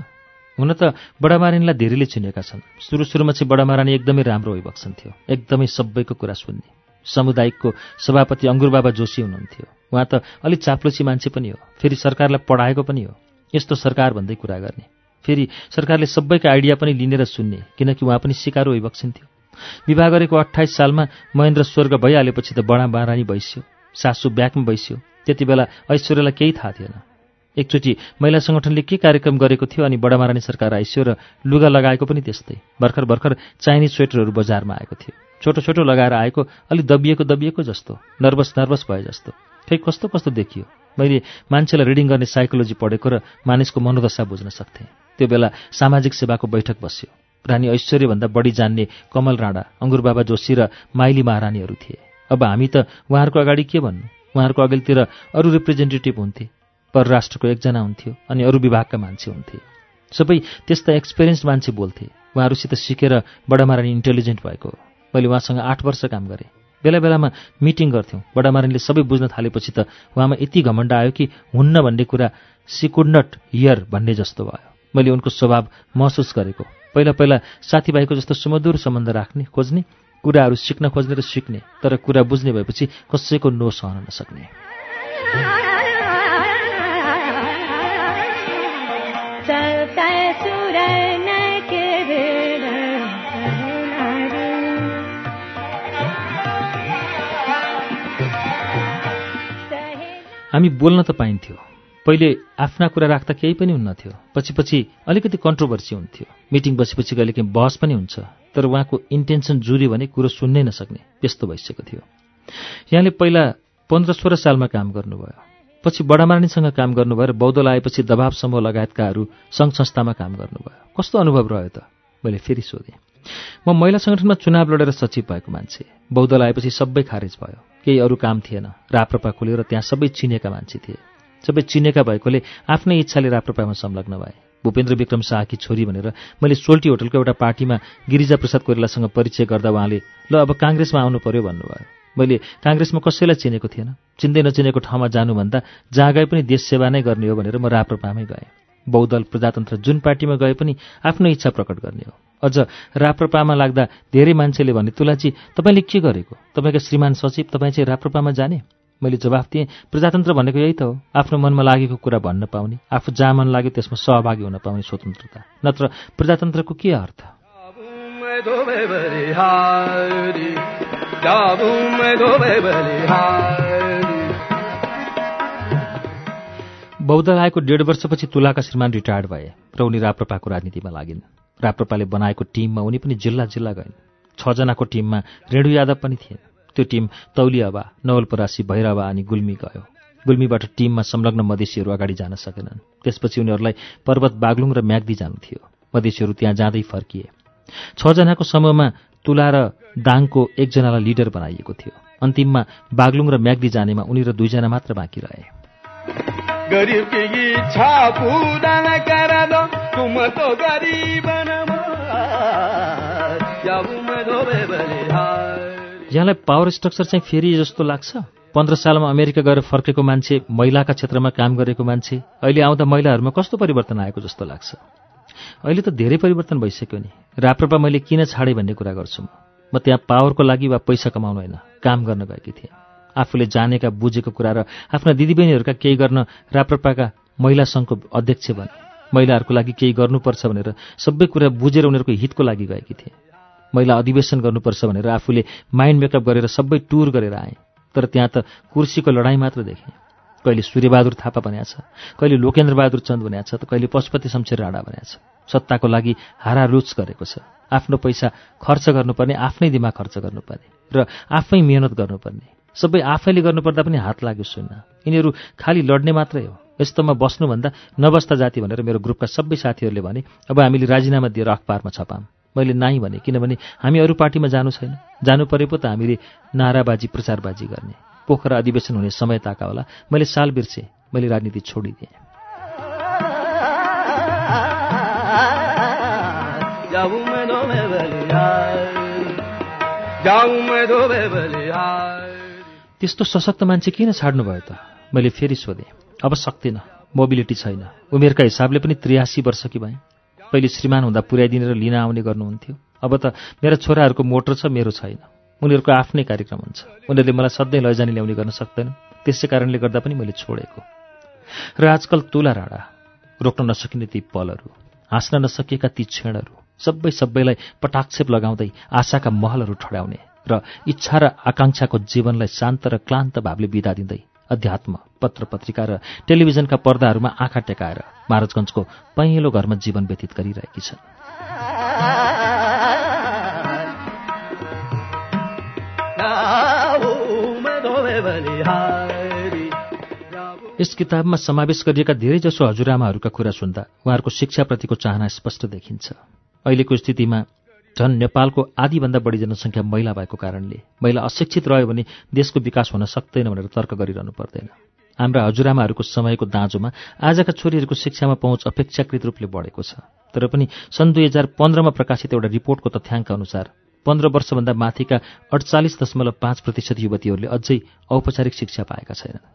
हुन त बडामारानीलाई धेरैले चिनेका छन्। सुरु सुरुमा चाहिँ बडामारानी एकदमै राम्रो अभिभक्षण थियो। एकदमै सबैको कुरा सुन्ने। समुदायिकको सभापति अङ्गुरबाबा जोशी हुनुहुन्थ्यो। उहाँ त अलिक चाप्लोसी मान्छे पनि हो। फेरि सरकारलाई पढाएको पनि हो। यस्तो सरकार भन्दै कुरा गर्ने। फेरि सरकारले सबैका आइडिया पनि लिनेर सुन्ने किनकि उहाँ पनि सिकारु अभिभक्षण थियो। विवाह गरेको अठाइस सालमा महेन्द्र स्वर्ग भइहालेपछि त बडा महारानी भइस्यो। सासु ब्याकमा भइस्यो। त्यति बेला ऐश्वर्यलाई केही थाहा थिएन। एकचोटि महिला सङ्गठनले के कार्यक्रम गरेको थियो अनि बडामारानी सरकार आइस्यो र लुगा लगाएको पनि त्यस्तै। भर्खर भर्खर चाइनिज स्वेटरहरू बजारमा आएको थियो। छोटो छोटो लगाएर आएको अलिक दबिएको दबिएको जस्तो। नर्भस नर्भस भए जस्तो। खै कस्तो कस्तो देखियो? मैले मान्छेलाई रिडिङ गर्ने साइकोलोजी पढेको र मानिसको मनोदशा बुझ्न सक्थेँ। त्यो बेला सामाजिक सेवाको बैठक बस्यो। रानी ऐश्वर्यभन्दा बढी जान्ने कमल राणा अङ्गुरबाबा जोशी र माइली महारानीहरू थिए। अब हामी त उहाँहरूको अगाडि के भन्नु? उहाँहरूको अघिल्तिर अरू रिप्रेजेन्टेटिभ हुन्थे परराष्ट्रको एकजना हुन्थ्यो अनि अरू विभागका मान्छे हुन्थे। सबै त्यस्ता एक्सपिरियन्स मान्छे बोल्थे। उहाँहरूसित सिकेर बडामारानी इन्टेलिजेन्ट भएको। मैले उहाँसँग आठ वर्ष काम गरेँ। बेला बेलामा मिटिङ गर्थ्यौँ। बडामारानीले सबै बुझ्न थालेपछि त उहाँमा यति घमण्ड आयो कि हुन्न भन्ने कुरा सिकुडनट हियर भन्ने जस्तो भयो। मैले उनको स्वभाव महसुस गरेको। पहिला पहिला साथीभाइको जस्तो सुमधुर सम्बन्ध राख्ने खोज्ने कुराहरू सिक्न खोज्ने र सिक्ने तर कुरा बुझ्ने भएपछि कसैको नो सहन नसक्ने। हामी बोल्न त पाइन्थ्यो। पहिले आफ्ना कुरा राख्दा केही पनि हुन्नथ्यो। पछि पछि अलिकति कन्ट्रोभर्सी हुन्थ्यो। मिटिङ बसेपछि कहिले काहीँ बहस पनि हुन्छ। तर उहाँको इन्टेन्सन जुर्यो भने कुरो सुन्नै नसक्ने त्यस्तो भइसकेको थियो। यहाँले पहिला पन्ध्र सोह्र सालमा काम गर्नुभयो। पछि बडामारानीसँग काम गर्नुभयो र बौद्ध आएपछि दबाव समूह लगायतकाहरू सङ्घ संस्थामा काम गर्नुभयो। कस्तो अनुभव रह्यो त? मैले फेरि सोधेँ। म महिला सङ्गठनमा चुनाव लडेर सचिव भएको मान्छे। बौद्ध आएपछि सबै खारेज भयो। केही अरू काम थिएन। राप्रपा खुल्यो र त्यहाँ सबै चिनेका मान्छे थिए। सबै चिनेका भएकोले आफ्नै इच्छाले राप्रपामा संलग्न भए। भूपेन्द्र विक्रम शाहकी छोरी भनेर मैले सोल्टी होटलको एउटा पार्टीमा गिरिजा प्रसाद कोइरालासँग परिचय गर्दा उहाँले ल अब काङ्ग्रेसमा आउनु पर्यो भन्नुभयो। मैले काङ्ग्रेसमा कसैलाई चिनेको थिएन। चिन्दै नचिनेको ठाउँमा जानुभन्दा जहाँ गए पनि देश सेवा नै गर्ने हो भनेर म राप्रपामै गएँ। बहुदल प्रजातन्त्र जुन पार्टीमा गए पनि आफ्नो इच्छा प्रकट गर्ने हो। अझ राप्रपामा लाग्दा धेरै मान्छेले भने तुलाजी तपाईँले के गरेको? तपाईँका श्रीमान सचिव तपाईँ चाहिँ राप्रपामा जाने? मैले जवाफ दिएँ। प्रजातन्त्र भनेको यही त हो। आफ्नो मनमा लागेको कुरा भन्न पाउने आफू जहाँ मन लाग्यो त्यसमा सहभागी हुन पाउने स्वतन्त्रता। नत्र प्रजातन्त्रको के अर्थ? बौद्ध आएको डेढ वर्षपछि तुलाका श्रीमान रिटायर्ड भए र उनी राप्रपाको राजनीतिमा लागिन्। राप्रपाले बनाएको टिममा उनी पनि जिल्ला जिल्ला गइन्। छजनाको टिममा रेणु यादव पनि थिए त्यो टिम तौलियावा नवलपरासी भैरवा अनि गुल्मी गयो। गुल्मीबाट टिममा संलग्न मधेसीहरू अगाडि जान सकेनन्। त्यसपछि उनीहरूलाई पर्वत बागलुङ र म्याग्दी जानु थियो। मधेसीहरू त्यहाँ जाँदै फर्किए। छजनाको समूहमा तुला र दाङको एकजनालाई लिडर बनाइएको थियो। अन्तिममा बागलुङ र म्याग्दी जानेमा उनी र दुईजना मात्र बाँकी रहे। यहाँलाई पावर स्ट्रक्चर चाहिँ फेरि जस्तो लाग्छ? पन्ध्र सालमा अमेरिका गएर फर्केको मान्छे महिलाका क्षेत्रमा काम गरेको मान्छे अहिले आउँदा महिलाहरूमा कस्तो परिवर्तन आएको जस्तो लाग्छ? अहिले त धेरै परिवर्तन भइसक्यो नि। राप्रपा मैले किन छाडेँ भन्ने कुरा गर्छु म। म त्यहाँ पावरको लागि वा पैसा कमाउनु होइन काम गर्न गएकी थिएँ। आफूले जानेका बुझेको कुरा र आफ्ना दिदीबहिनीहरूका केही गर्न राप्रपाका महिला सङ्घको अध्यक्ष बने। महिलाहरूको लागि केही गर्नुपर्छ भनेर सबै कुरा बुझेर उनीहरूको हितको लागि गएकी थिए। महिला अधिवेशन गर्नुपर्छ भनेर आफूले माइन्ड मेकअप गरेर सबै टुर गरेर आएँ। तर त्यहाँ त कुर्सीको लडाइँ मात्र देखेँ। कहिले सूर्यबहादुर थापा भनेको छ कहिले लोकेन्द्रबहादुर चन्द भनेको छ त कहिले पशुपति शमशेर राणा भनेको छ। सत्ताको लागि हारारुच गरेको छ। आफ्नो पैसा खर्च गर्नुपर्ने आफ्नै दिमाग खर्च गर्नुपर्ने र आफै मिहिनेत गर्नुपर्ने। सबै आफैले गर्नुपर्दा पनि हात लाग्यो सुन्न। यिनीहरू खालि लड्ने मात्रै हो। यस्तोमा बस्नुभन्दा नबस्ता जाति भनेर मेरो ग्रुपका सबै साथीहरूले भने अब हामीले राजीनामा दिएर अखबारमा छपाम मैले नाइ भने किनभने हामी अरू पार्टीमा जानु छैन। जानु परे पो त हामीले नाराबाजी प्रचारबाजी गर्ने। पोखरा अधिवेशन हुने समय ताका होला। मैले साल बिर्सेँ मैले राजनीति छोडिदिएँ। त्यस्तो सशक्त मान्छे किन छाड्नुभयो त? मैले फेरि सोधेँ। अब सक्दिनँ मोबिलिटी छैन। उमेरका हिसाबले पनि त्रियासी वर्ष कि भएँ? पहिले श्रीमान हुँदा पुर्याइदिने र लिन आउने गर्नुहुन्थ्यो। अब त मेरा छोराहरूको मोटर छ मेरो छैन। उनीहरूको आफ्नै कार्यक्रम हुन्छ। उनीहरूले मलाई सधैँ लैजाने ल्याउने गर्न सक्दैन। त्यसै कारणले गर्दा पनि मैले छोडेको। र आजकल तुला राडा रोक्न नसकिने ती पलहरू हाँस्न नसकिएका ती क्षणहरू सबै सबैलाई पटाक्षेप लगाउँदै आशाका महलहरू ठड्याउने र इच्छा र आकाङ्क्षाको जीवनलाई शान्त र क्लान्त भावले बिदा दिँदै अध्यात्म पत्र पत्रिका र टेलिभिजनका पर्दाहरूमा आँखा टेकाएर महाराजगञ्जको पहिलो घरमा जीवन व्यतीत गरिरहेकी छन्। यस किताबमा समावेश गरिएका धेरैजसो हजुरआमाहरूका कुरा सुन्दा उहाँहरूको शिक्षाप्रतिको चाहना स्पष्ट देखिन्छ। अहिलेको स्थितिमा झन् नेपालको आधीभन्दा बढी जनसङ्ख्या महिला भएको कारणले महिला अशिक्षित रह्यो भने देशको विकास हुन सक्दैन भनेर तर्क गरिरहनु पर्दैन। हाम्रा हजुरआमाहरूको समयको दाँजोमा आजका छोरीहरूको शिक्षामा पहुँच अपेक्षाकृत रूपले बढेको छ। तर पनि सन् दुई हजार पन्ध्रमा प्रकाशित एउटा रिपोर्टको तथ्याङ्क अनुसार पन्ध्र वर्षभन्दा माथिका अडचालिस दशमलव पाँच प्रतिशत युवतीहरूले अझै औपचारिक शिक्षा पाएका छैनन्।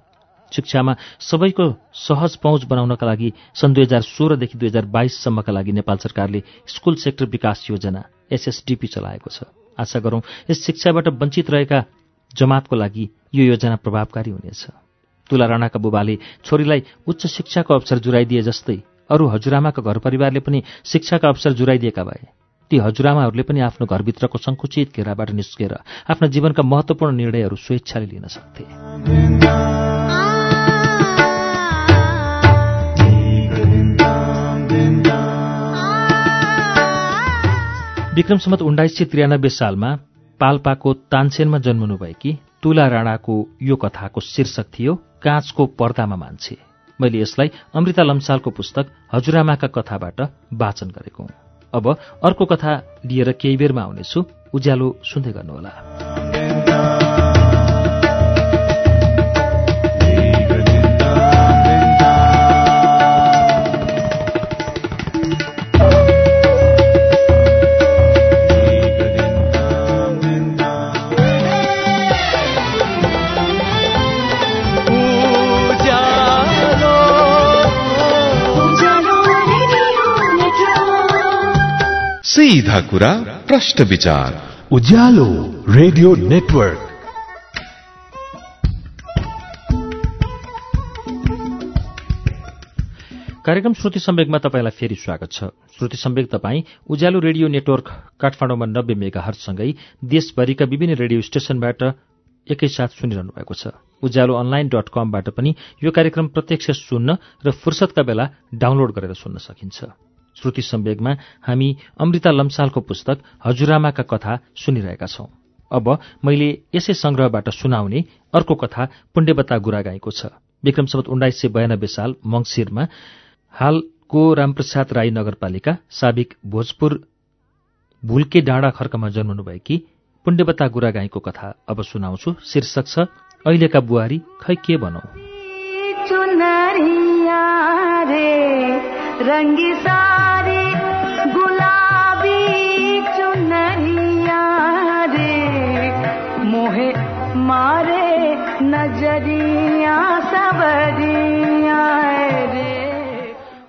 शिक्षामा सबैको सहज पहुँच बनाउनका लागि सन् दुई हजार सोह्रदेखि दुई हजार बाइससम्मका लागि नेपाल सरकारले स्कुल सेक्टर विकास योजना एसएसडिपी चलाएको छ। आशा गरौँ यस शिक्षाबाट वञ्चित रहेका जमातको लागि यो योजना प्रभावकारी हुनेछ। तुला राणाका बुबाले छोरीलाई उच्च शिक्षाको अवसर जुराइदिए जस्तै अरू हजुरआमाका घर परिवारले पनि शिक्षाका अवसर जुराइदिएका भए। ती हजुरआमाहरूले पनि आफ्नो घरभित्रको सङ्कुचित घेराबाट निस्केर आफ्ना जीवनका महत्त्वपूर्ण निर्णयहरू स्वेच्छाले लिन सक्थे। विक्रम सम्मत उन्नाइस सय त्रियानब्बे सालमा पाल्पाको तानसेनमा जन्मनुभएकी तुला राणाको यो कथाको शीर्षक थियो काँचको पर्दामा मान्छे। मैले यसलाई अमृता लम्सालको पुस्तक हजुरआमाका कथाबाट वाचन गरेको अब अर्को कथा लिएर केही बेरमा आउनेछु। उज्यालो सुन्दै गर्नुहोला। सीधा कुरा प्रश्न विचार। Ujyaalo radio network. कार्यक्रम श्रुति सम्वेकमा तपाईँलाई फेरि स्वागत छ। श्रुति सम्वेक तपाईँ उज्यालो रेडियो नेटवर्क काठमाडौँमा नब्बे मेगा हर्चसँगै देशभरिका विभिन्न रेडियो स्टेशनबाट एकैसाथ सुनिरहनु भएको छ। उज्यालो अनलाइन डट कमबाट पनि यो कार्यक्रम प्रत्यक्ष सुन्न र फुर्सदका बेला डाउनलोड गरेर सुन्न सकिन्छ। श्रुति सम्वेगमा हामी अमृता लम्सालको पुस्तक हजुरआमाका कथा सुनिरहेका छौं। अब मैले यसै संग्रहबाट सुनाउने अर्को कथा पुण्यवता गुरागाईको छ। विक्रम सम्मत उन्नाइस सय बयानब्बे साल मङ्सिरमा हालको रामप्रसाद राई नगरपालिका साबिक भोजपुर भुल्के डाँडा खर्कमा जन्मनुभएकी पुण्यवता गुरागाईको कथा अब सुनाउँछु। शीर्षक छ अहिलेका बुहारी खै के भनौ?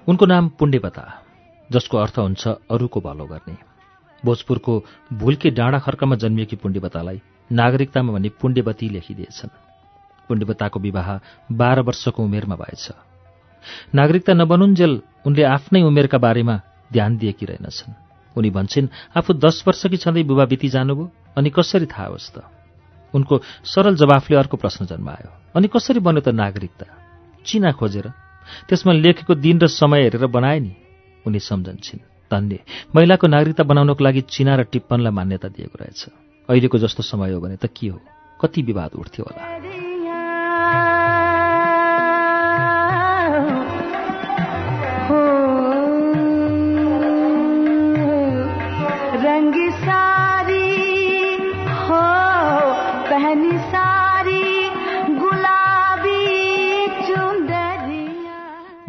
उनको नाम पुण्डेबता जसको अर्थ हुन्छ अरूको भलो गर्ने। भोजपुरको भुल्के डाँडा खर्कमा जन्मिएकी पुण्डेबतालाई नागरिकतामा भने पुण्डेवती लेखिदिएछन्। पुण्डेबताको विवाह बाह्र वर्षको उमेरमा भएछ। नागरिकता नबनुन्जेल उनले आफ्नै उमेरका बारेमा ध्यान दिएकी रहेनछन्। उनी भन्छन् आफू दस वर्षकी छँदै बुबा बिति जानुभयो अनि कसरी थाहा होस् त? उनको सरल जवाफले अर्को प्रश्न जन्मायो। अनि कसरी बन्यो त नागरिकता चिना खोजेर। त्यसमा लेखेको दिन र समय हेरेर बनाए नि। उनी सम्झन्छन्। धन्य। महिलाको नागरिकता बनाउनको लागि चिना र टिप्पणलाई मान्यता दिएको रहेछ। अहिलेको जस्तो समय हो भने त के हो? कति विवाद उठ्थ्यो होला।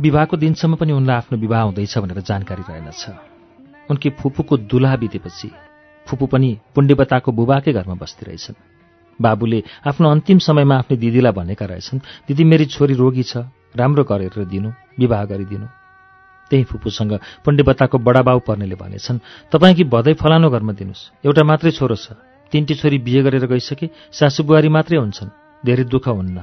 विवाहको दिनसम्म पनि उनलाई आफ्नो विवाह हुँदैछ भनेर जानकारी रहेनछ उनकी फुपूको दुलाहा बितेपछि फुपू पनि पुण्डेबताको बुबाकै घरमा बस्ती रहेछन्। बाबुले आफ्नो अन्तिम समयमा आफ्नो दिदीलाई भनेका रहेछन् दिदी मेरी छोरी रोगी छ राम्रो गरेर दिनु विवाह गरिदिनु। त्यही फुपूसँग पुण्डेबताको बडाबाउ पर्नेले भनेछन् तपाईँकी भदै फलानो घरमा दिनुहोस् एउटा मात्रै छोरो छ तिनटी छोरी बिहे गरेर गइसके सासु बुहारी मात्रै हुन्छन् धेरै दुःख हुन्न।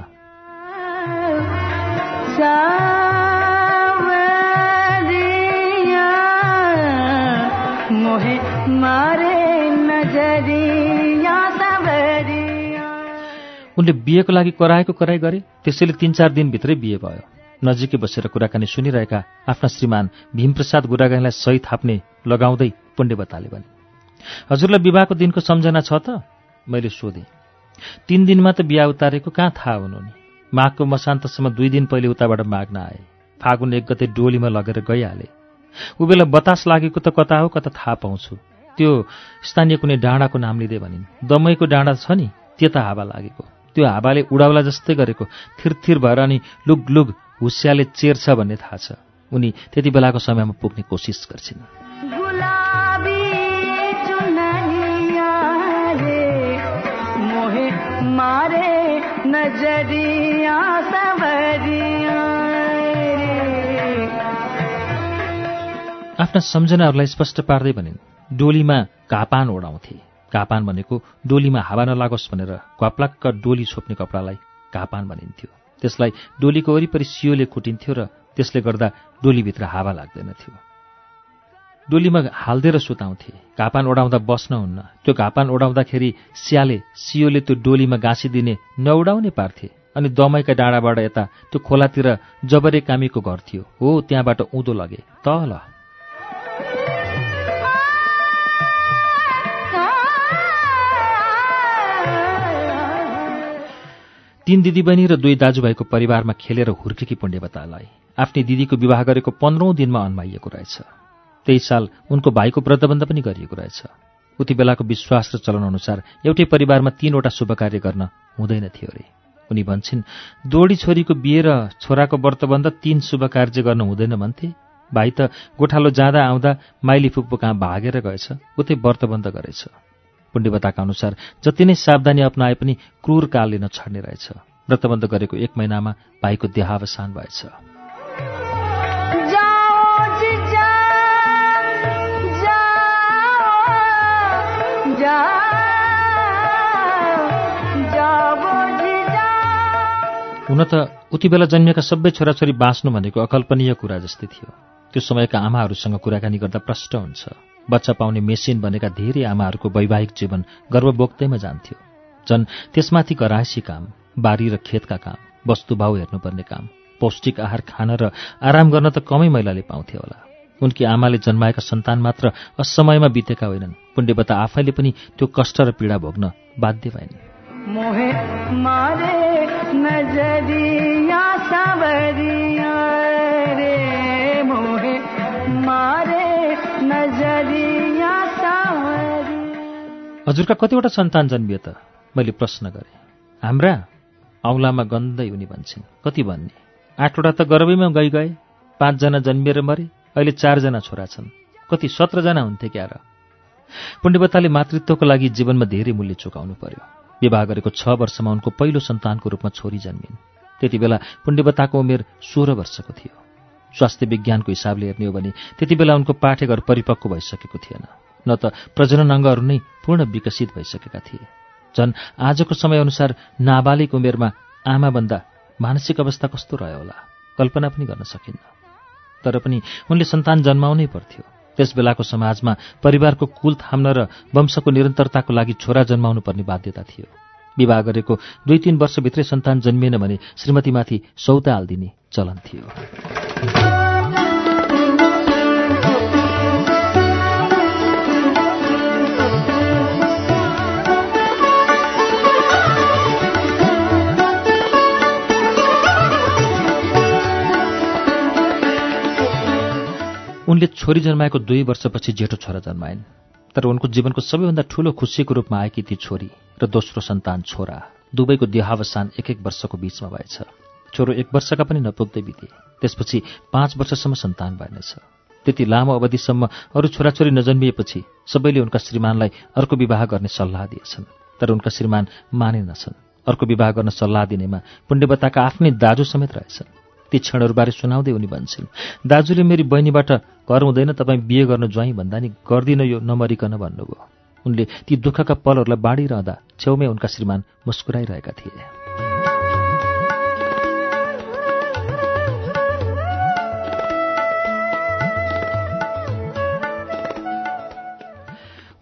उनले बिहेको लागि कराएको कराई गरे त्यसैले तीन चार दिनभित्रै बिहे भयो। नजिकै बसेर कुराकानी सुनिरहेका आफ्ना श्रीमान भीमप्रसाद गुरागाईलाई सही थाप्ने लगाउँदै पुण्डेबताले भने हजुरलाई विवाहको दिनको सम्झना छ त? मैले सोधेँ। तीन दिनमा त बिहा उतारेको कहाँ थाहा हुनु नि? माघको मसान्तसम्म दुई दिन पहिले उताबाट माग्न आए। फागुन एक गते डोलीमा लगेर गइहाले। ऊ बेला बतास लागेको त कता हो कता थाहा पाउँछु। त्यो स्थानीय कुनै डाँडाको नाम लिँदै भनिन्। दमैको डाँडा छ नि त्यता हावा लागेको। त्यो हावाले उडाउला जस्तै गरेको थिरथिर भएर अनि लुग लुग हुस्याले चेर्छ भन्ने थाहा छ। उनी त्यति बेलाको समयमा पुग्ने कोसिस गर्छिन्। आफ्ना सम्झनाहरूलाई स्पष्ट पार्दै भनिन् डोलीमा घापान ओढाउँथे घापान भनेको डोलीमा हावा नलागोस् भनेर क्वाप्लाक्क डोली छोप्ने कपडालाई घापान भनिन्थ्यो। त्यसलाई डोलीको वरिपरि सियोले कुटिन्थ्यो र त्यसले गर्दा डोलीभित्र हावा लाग्दैनथ्यो। डोलीमा हाल्दै र सुताउँथे। घापान ओढाउँदा बस्न हुन्न। त्यो घापान ओढाउँदाखेरि स्याले सियोले त्यो डोलीमा गाँसिदिने नउडाउने पार्थे अनि दमैका डाँडाबाट यता त्यो खोलातिर जबरे कामीको घर थियो। हो त्यहाँबाट उँधो लगे। तल तीन दिदीबहिनी र दुई दाजुभाइको परिवारमा खेलेर हुर्केकी पुण्डेवतालाई आफ्नी दिदीको विवाह गरेको पन्ध्रौं दिनमा अन्माइएको रहेछ। त्यही साल उनको भाइको व्रतबन्ध पनि गरिएको रहेछ। उति बेलाको विश्वास र चलन अनुसार एउटै परिवारमा तीनवटा शुभ कार्य गर्न हुँदैन थियो अरे। उनी भन्छन् दोडी छोरीको बिहे र छोराको व्रतबन्ध तीन शुभ कार्य गर्न हुँदैन भन्थे। भाइ त गोठालो जाँदा आउँदा माइली फुप्पो कहाँ भागेर गएछ। उतै व्रतबन्ध गरेछ। पुण्डेवताका अनुसार जति नै सावधानी अप्नाए पनि क्रूर कालले नछड्ने रहेछ। व्रतबन्ध गरेको एक महिनामा भाइको देहावसान भएछ। हुन त उति बेला जन्मिएका सबै छोराछोरी बाँच्नु भनेको अकल्पनीय कुरा जस्तै थियो। त्यो समयका आमाहरूसँग कुराकानी गर्दा प्रष्ट हुन्छ। बच्चा पाउने मेसिन बनेका धेरै आमाहरूको वैवाहिक जीवन गर्वबोक्दैमा जान्थ्यो। झन् त्यसमाथि कराएसी काम बारी र खेतका काम वस्तुभाव हेर्नुपर्ने काम पौष्टिक आहार खान र आराम गर्न त कमै महिलाले पाउँथे होला। उनकी आमाले जन्माएका सन्तान मात्र असमयमा बितेका होइनन्। पुण्डेवता आफैले पनि त्यो कष्ट र पीडा भोग्न बाध्य भइन् हजुरका कतिवटा सन्तान जन्मिए त? मैले प्रश्न गरेँ। हाम्रा औँलामा गन्दै उनी भन्छन्। कति भन्ने? आठवटा त गर्भैमा गइ गए पाँचजना जन्मिएर मरे। अहिले चारजना छोरा छन्। कति सत्रजना हुन्थे क्या र पुण्डेवताले मातृत्वको लागि जीवनमा धेरै मूल्य चुकाउनु पर्यो। विवाह गरेको छ वर्षमा उनको पहिलो सन्तानको रूपमा छोरी जन्मिन्। त्यति बेला पुण्यवताको उमेर सोह्र वर्षको थियो। स्वास्थ्य विज्ञानको हिसाबले हेर्ने हो भने त्यति बेला उनको पाठेघर परिपक्व भइसकेको थिएन। न त प्रजनन अङ्गहरू नै पूर्ण विकसित भइसकेका थिए। झन् आजको समयअनुसार नाबालिग उमेरमा आमाभन्दा मानसिक अवस्था कस्तो रह्यो होला कल्पना पनि गर्न सकिन्न। तर पनि उनले सन्तान जन्माउनै पर्थ्यो। त्यस बेलाको समाजमा परिवारको कुल थाम्न र वंशको निरन्तरताको लागि छोरा जन्माउनु पर्ने बाध्यता थियो। विवाह गरेको दुई तीन वर्षभित्रै सन्तान जन्मिएन भने श्रीमतीमाथि सौता हालिदिने चलन थियो। उनले छोरी जन्माएको दुई वर्षपछि जेठो छोरा जन्माइन् तर उनको जीवनको सबैभन्दा ठूलो खुसीको रूपमा आएकी ती छोरी र दोस्रो सन्तान छोरा दुवैको देहावसान एक एक वर्षको बीचमा भएछ। छोरो एक वर्षका पनि नपुग्दै बिते। त्यसपछि पाँच वर्षसम्म सन्तान भएनछ त्यति लामो अवधिसम्म अरू छोराछोरी नजन्मिएपछि सबैले उनका श्रीमानलाई अर्को विवाह गर्ने सल्लाह दिएछन् तर उनका श्रीमान मानेनछन्। अर्को विवाह गर्न सल्लाह दिनेमा पुण्यवताका आफ्नै दाजु समेत रहेछन्। ती क्षणहरूबारे सुनाउँदै उनी भन्छन् दाजुले मेरी बहिनीबाट घर हुँदैन तपाईँ बिहे गर्नु ज्वाइँ भन्दा नि गर्दिन यो नमरिकन भन्नुभयो। उनले ती दुःखका पलहरूलाई बाँडिरहँदा छेउमै उनका श्रीमान मुस्कुराइरहेका थिए।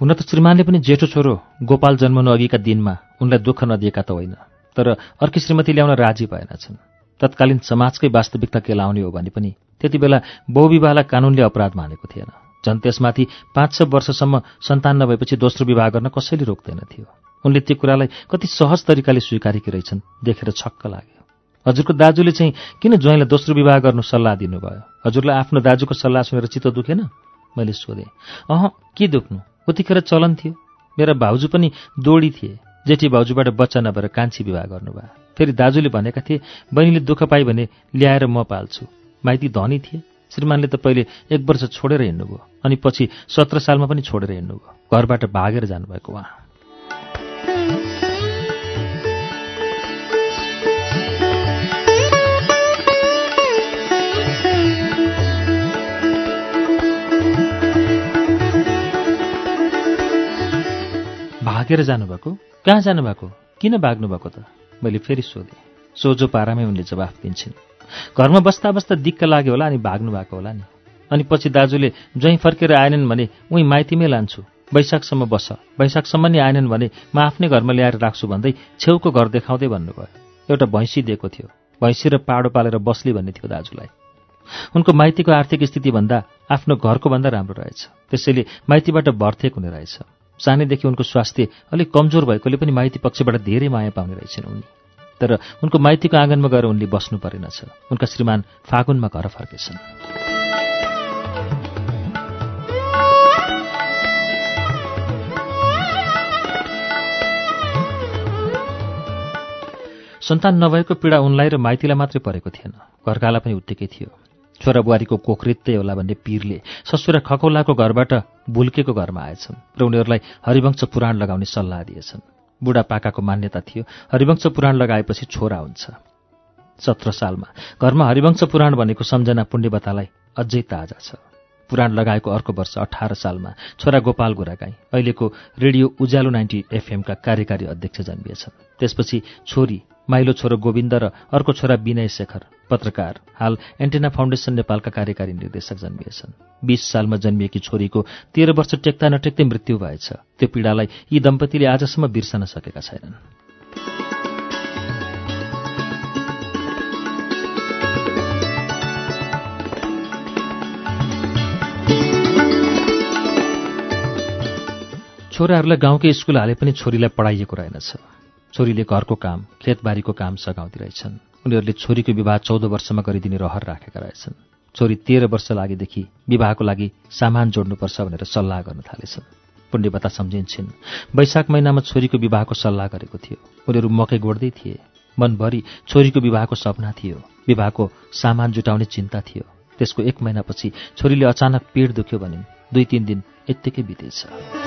हुन त श्रीमानले पनि जेठो छोरो गोपाल जन्मनु अघिका दिनमा उनलाई दुःख नदिएका त होइन तर अर्की श्रीमती ल्याउन राजी भएनछन् तत्कालीन समाजकै वास्तविकता केलाउने हो भने पनि त्यति बेला बहुविवाहलाई कानुनले अपराध मानेको थिएन। झन् त्यसमाथि पाँच छ वर्षसम्म सन्तान नभएपछि दोस्रो विवाह गर्न कसैले रोक्दैन थियो। उनले त्यो कुरालाई कति सहज तरिकाले स्वीकारेकी रहेछन् देखेर छक्क लाग्यो। हजुरको दाजुले चाहिँ किन ज्वाइँलाई दोस्रो विवाह गर्नु सल्लाह दिनुभयो? हजुरलाई आफ्नो दाजुको सल्लाह सुनेर चित्त दुखेन? मैले सोधेँ अह के दुख्नु? उतिखेर चलन थियो। मेरा भाउजू पनि दोडी थिए जेठी भाउजूबाट बच्चा नभएर कान्छी विवाह गर्नुभयो। फेरि दाजुले भनेका थिए बहिनीले दुःख पाइ भने ल्याएर म पाल्छु। माइती धनी थिए। श्रीमानले त पहिले एक वर्ष छोडेर हिँड्नुभयो अनि पछि सत्र सालमा पनि छोडेर हिँड्नुभयो। घरबाट भागेर जानुभएको उहाँ। भागेर जानुभएको? कहाँ जानुभएको? किन भाग्नुभएको त? मैले फेरि सोधेँ। सोझो पारामै उनले जवाफ दिन्छन्। घरमा बस्दा बस्दा दिक्क लाग्यो होला अनि भाग्नु भएको होला नि। अनि पछि दाजुले जहीँ फर्केर आएनन् भने उहीँ माइतीमै लान्छु। वैशाखसम्म बस। वैशाखसम्म नि आएनन् भने म आफ्नै घरमा ल्याएर राख्छु भन्दै छेउको घर देखाउँदै भन्नुभयो। एउटा भैँसी दिएको थियो। भैँसी र पाडो पालेर बस्ली भन्ने थियो दाजुलाई। उनको माइतीको आर्थिक स्थितिभन्दा आफ्नो घरको भन्दा राम्रो रहेछ। त्यसैले माइतीबाट भर्थेक हुने रहेछ। सानैदेखि उनको स्वास्थ्य अलिक कमजोर भएकोले पनि माइती पक्षबाट धेरै माया पाउने रहेछन् उनी। तर उनको माइतीको आँगनमा गएर उनले बस्नु परेनछ। उनका श्रीमान फागुनमा घर फर्केछन्। सन्तान नभएको पीडा उनलाई र माइतीलाई मात्रै परेको थिएन। घरकालाई पनि उत्तिकै थियो। छोरा बुहारीको कोखरित्तै होला भन्ने पीरले ससुरा खकौलाको घरबाट बुल्केको घरमा आएछन् र उनीहरूलाई हरिवंश पुराण लगाउने सल्लाह दिएछन्। बुढापाकाको मान्यता थियो। हरिवंश पुराण लगाएपछि छोरा हुन्छ। सत्र सालमा घरमा हरिवंश पुराण भनेको सम्झना पुण्यवतालाई अझै ताजा छ। पुराण लगाएको अर्को वर्ष अठार सालमा छोरा गोपाल गुरागाई अहिलेको रेडियो उज्यालो नाइन्टी एफएमका कार्यकारी अध्यक्ष जन्मिएछन्। त्यसपछि छोरी माइलो छोरो गोविन्द र अर्को छोरा विनय शेखर पत्रकार। हाल एन्टेना फाउन्डेसन नेपालका कार्यकारी निर्देशक जन्मिएछन्। बीस सालमा जन्मिएकी छोरीको तेह्र वर्ष टेक्दा नटेक्दै मृत्यु भएछ। त्यो पीडालाई यी दम्पतिले आजसम्म बिर्सन सकेका छैनन्। छोराहरूलाई गाउँकै स्कुल हाले पनि छोरीलाई पढाइएको रहेनछ। छोरीले घरको काम खेतबारीको काम सघाउँदै रहेछन्। उनीहरूले छोरीको विवाह चौध वर्षमा गरिदिने रहर राखेका रहेछन्। छोरी तेह्र वर्ष लागेदेखि विवाहको लागि सामान जोड्नुपर्छ भनेर सल्लाह गर्न थालेछन्। पुण्यवता सम्झिन्छन् वैशाख महिनामा छोरीको विवाहको सल्लाह गरेको थियो। उनीहरू मकै गोड्दै थिए। मनभरि छोरीको विवाहको सपना थियो। विवाहको सामान जुटाउने चिन्ता थियो। त्यसको एक महिनापछि छोरीले अचानक पेट दुख्यो भनिन् दुई तिन दिन यत्तिकै बितेछ।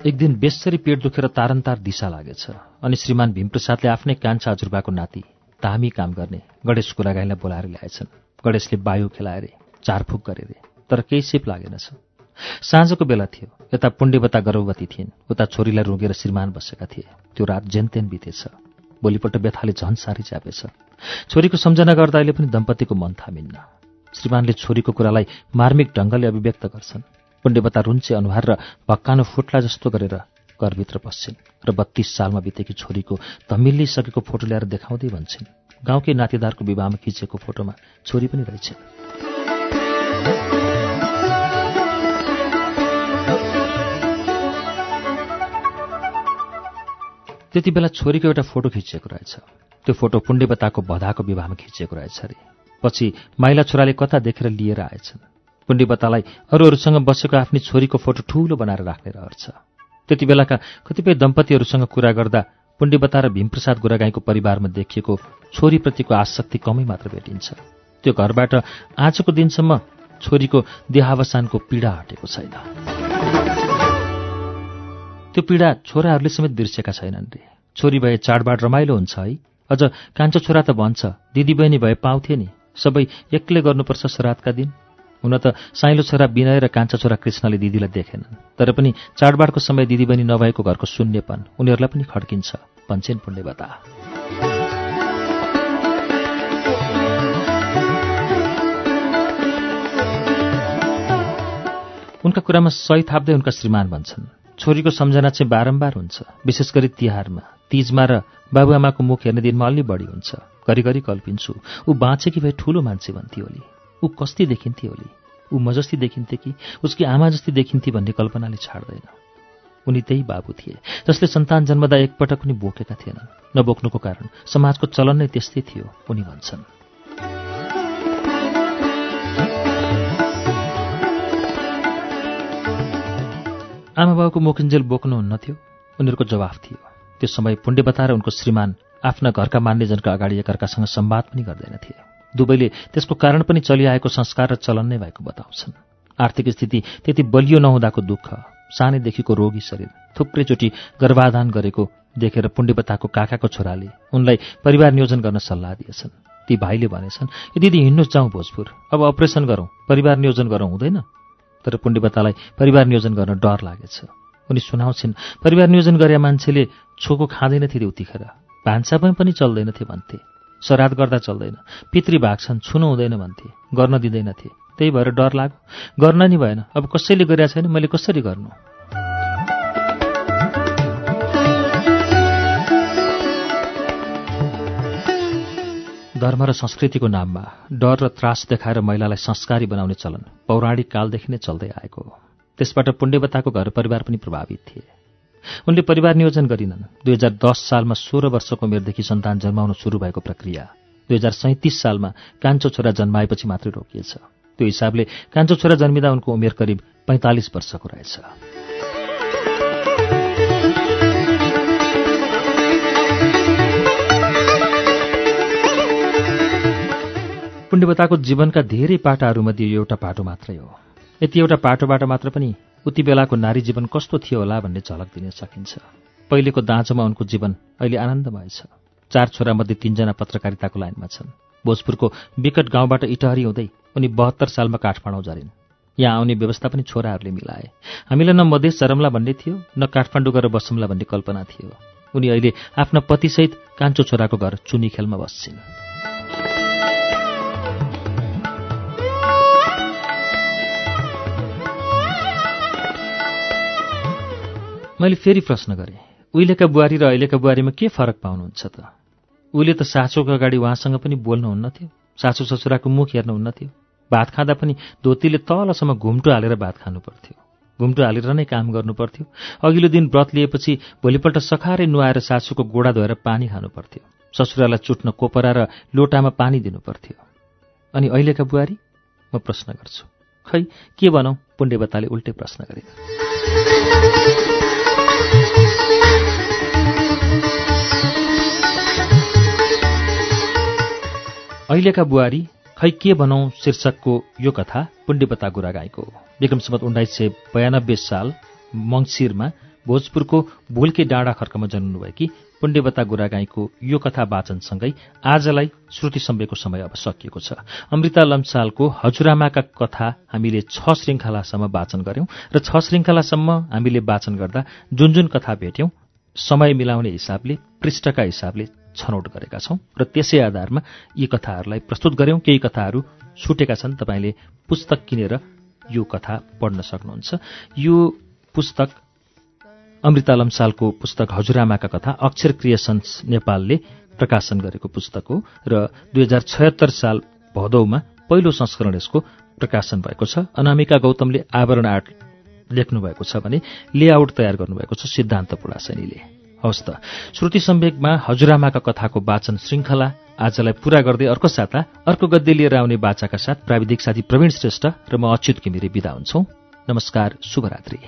दिन बेसरी पेट दुखेर तारन्तार दिशा लागेछ अनि श्रीमान भीमप्रसादले आफ्नै कान्छा हजुरबाको नाति तामी काम गर्ने गणेश कुरागाईलाई बोलाएर ल्याएछन्। गणेशले वायु खेलाए रे चारफुक गरे रे तर केही सिप लागेनछ। साँझको बेला थियो। यता पुण्डेवता गर्भवती थिइन्। उता छोरीलाई रुँगेर श्रीमान बसेका थिए। त्यो रात जेनतेन बितेछ। भोलिपल्ट व्यथाले झन् साह्रै च्यापेछ छोरीको सम्झना गर्दा अहिले पनि दम्पतिको मन थामिन्न। श्रीमानले छोरीको कुरालाई मार्मिक ढङ्गले अभिव्यक्त गर्छन्। पुण्डेवता रुन्चे अनुहार र भक्कानो फुट्ला जस्तो गरेर घरभित्र पस्छिन् र बत्तीस सालमा बितेकी छोरीको धमिलिसकेको फोटो ल्याएर देखाउँदै भन्छन्। गाउँकै नातेदारको विवाहमा खिचेको फोटोमा छोरी पनि रहेछन्। त्यति बेला छोरीको एउटा फोटो खिचिएको रहेछ। त्यो फोटो पुण्डेवताको भदाको विवाहमा खिचिएको रहेछ अरे। पछि माइला छोराले कता देखेर लिएर आएछन्? पुण्डेवतालाई अरूहरूसँग बसेको आफ्नै छोरीको फोटो ठूलो बनाएर राख्ने रहर छ त्यति बेलाका कतिपय दम्पतिहरूसँग कुरा गर्दा पुण्डेवता र भीमप्रसाद गुरागाईको परिवारमा देखिएको छोरीप्रतिको आसक्ति कमै मात्र भेटिन्छ। त्यो घरबाट आजको दिनसम्म छोरीको देहावसानको पीडा हटेको छैन। त्यो पीडा छोराहरूले समेत बिर्सेका छैनन् रे। छोरी भए चाडबाड रमाइलो हुन्छ है। अझ कान्छो छोरा त भन्छ दिदीबहिनी भए पाउँथे नि। सबै एक्लै गर्नुपर्छ श्राद्धका दिन। हुन त साइलो छोरा विनय र कान्छा छोरा कृष्णले दिदीलाई देखेनन्। तर पनि चाडबाडको समय दिदीबहिनी नभएको घरको शून्यपन उनीहरूलाई पनि खड्किन्छ। भन्छन् पुण्यवता। उनका कुरामा सही थाप्दै उनका श्रीमान भन्छन्। छोरीको सम्झना चाहिँ बारम्बार हुन्छ। विशेष गरी तिहारमा। तिजमा र बाबुआमाको मुख हेर्ने दिनमा अलि बढी हुन्छ। घरिघरि कल्पिन्छु। ऊ बाँचे कि भए ठुलो मान्छे भन्थे होली ऊ कस्ती देखिन्थे होली ऊ म जस्ती देखिन्थे कि उसकी आमा जस्ती देखिन्थे भन्ने कल्पनाले छाड्दैन। उनी त्यही बाबु थिए जसले सन्तान जन्मदा एकपटक पनि बोकेका थिएनन्। नबोक्नुको कारण समाजको चलन नै त्यस्तै थियो उनी भन्छन्। आमा बाबुको मुखिन्जेल बोक्नुहुन्न थियो उनीहरूको जवाफ थियो। त्यो समय पुण्य बताएर उनको श्रीमान आफ्ना घरका मान्यजनका अगाडि एकअर्कासँग संवाद पनि गर्दैनथे। दुवैले त्यसको कारण पनि चलिआएको संस्कार र चलन नै भएको बताउँछन्। आर्थिक स्थिति त्यति बलियो नहुँदाको दुःख सानैदेखिको रोगी शरीर थुप्रैचोटि गर्भाधान गरेको देखेर पुण्डेवताको काकाको छोराले उनलाई परिवार नियोजन गर्न सल्लाह दिएछन्। ती भाइले भनेछन् यदि दिदी हिँड्नुहोस् जाउँ भोजपुर। अब अपरेसन गरौँ। परिवार नियोजन गरौँ हुँदैन? तर पुण्डेवतालाई परिवार नियोजन गर्न डर लागेछ। उनी सुनाउँछिन् परिवार नियोजन गरे मान्छेले छोको खाँदैनथे उतिखेर। भान्सामै पनि चल्दैनथे भन्थे। श्राद्ध गर्दा चल्दैन। पितृ भाग छन् हुँदैन भन्थे गर्न दिँदैनथे त्यही भएर डर लाग्यो। गर्न नि भएन। अब कसैले गरेका छैन मैले कसरी गर्नु? धर्म र संस्कृतिको नाममा डर र त्रास देखाएर महिलालाई संस्कारी बनाउने चलन पौराणिक कालदेखि नै चल्दै आएको हो। त्यसबाट पुण्यवताको घर परिवार पनि प्रभावित थिए। उनले परिवार नियोजन गरिनन्। दुई हजार दस सालमा सोह्र वर्षको उमेरदेखि सन्तान जन्माउन सुरु भएको प्रक्रिया दुई हजार सैँतिस सालमा कान्छो छोरा जन्माएपछि मात्रै रोकिएछ। त्यो हिसाबले कान्छो छोरा जन्मिँदा उनको उमेर करिब पैँतालिस वर्षको रहेछ। पुण्यवताको जीवनका धेरै पाटाहरूमध्ये यो एउटा पाटो मात्रै हो। यति एउटा पाटोबाट मात्र पनि उति बेलाको नारी जीवन कस्तो थियो होला भन्ने झलक दिन सकिन्छ। पहिलेको दाँजोमा उनको जीवन अहिले आनन्दमय छ। चार छोरामध्ये तीनजना पत्रकारिताको लाइनमा छन्। भोजपुरको विकट गाउँबाट इटहरी हुँदै उनी बहत्तर सालमा काठमाडौँ झरिन्। यहाँ आउने व्यवस्था पनि छोराहरूले मिलाए। हामीलाई न मधेस चरमला भन्ने थियो न काठमाडौँ गएर बसौँला भन्ने कल्पना थियो। उनी अहिले आफ्ना पतिसहित कान्छो छोराको घर चुनी खेलमा बस्छिन्। मैले फेरि प्रश्न गरेँ उहिलेका बुहारी र अहिलेका बुहारीमा के फरक पाउनुहुन्छ त? उहिले त सासोको अगाडि उहाँसँग पनि बोल्नुहुन्न थियो सासु ससुराको मुख हेर्नुहुन्न थियो भात खाँदा पनि धोतीले तलसम्म घुम्टो हालेर भात खानु पर्थ्यो घुम्टो हालेर नै काम गर्नु पर्थ्यो अघिल्लो दिन व्रत लिएपछि भोलिपल्ट सखारै नुहाएर सासूको गोडा धोएर पानी खानु पर्थ्यो ससुरालाई चुट्न कोपरा र लोटामा पानी दिनु पर्थ्यो अनि अहिलेका बुहारी? म प्रश्न गर्छु। खै के भनौँ? पुण्डेवताले उल्टै प्रश्न गरे अहिलेका बुहारी खै के भनौँ शीर्षकको यो कथा पुण्डेपता गुरागाईको विक्रम सम्मत उन्नाइस सय बयानब्बे साल मङ्सिरमा भोजपुरको भोलके डाँडा खर्कमा जन्मनुभएकी पुण्डेवता गुरागाईको यो कथा वाचनसँगै आजलाई श्रुति सम्वेकको समय अब सकिएको छ। अमृता लम्सालको हजुरआमाका कथा हामीले छ श्रृङ्खलासम्म वाचन गर्यौं र छ श्रृङ्खलासम्म हामीले वाचन गर्दा जुन जुन कथा भेट्यौं समय मिलाउने हिसाबले पृष्ठका हिसाबले छनौट गरेका छौं। र त्यसै आधारमा यी कथाहरूलाई प्रस्तुत गर्यौं। केही कथाहरू छुटेका छन्। तपाईँले पुस्तक किनेर यो कथा पढ्न सक्नुहुन्छ। यो पुस्तक अमृता लम्सालको पुस्तक हजुरआमाका कथा अक्षर क्रिएसन्स नेपालले प्रकाशन गरेको पुस्तक हो र दुई हजार छयत्तर साल भदौमा पहिलो संस्करण यसको प्रकाशन भएको छ। अनामिका गौतमले आवरण आर्ट लेख्नु भएको छ भने लेआउट तयार गर्नुभएको छ सिद्धान्त पुडासैनीले हवस् त श्रुति सम्वेकमा हजुरआमाका कथाको वाचन श्रृङ्खला आजलाई पूरा गर्दै अर्को साता अर्को गद्य लिएर आउने बाचाका साथ प्राविधिक साथी प्रवीण श्रेष्ठ र म अच्युत घिमिरे विदा हुन्छौ नमस्कार शुभरात्री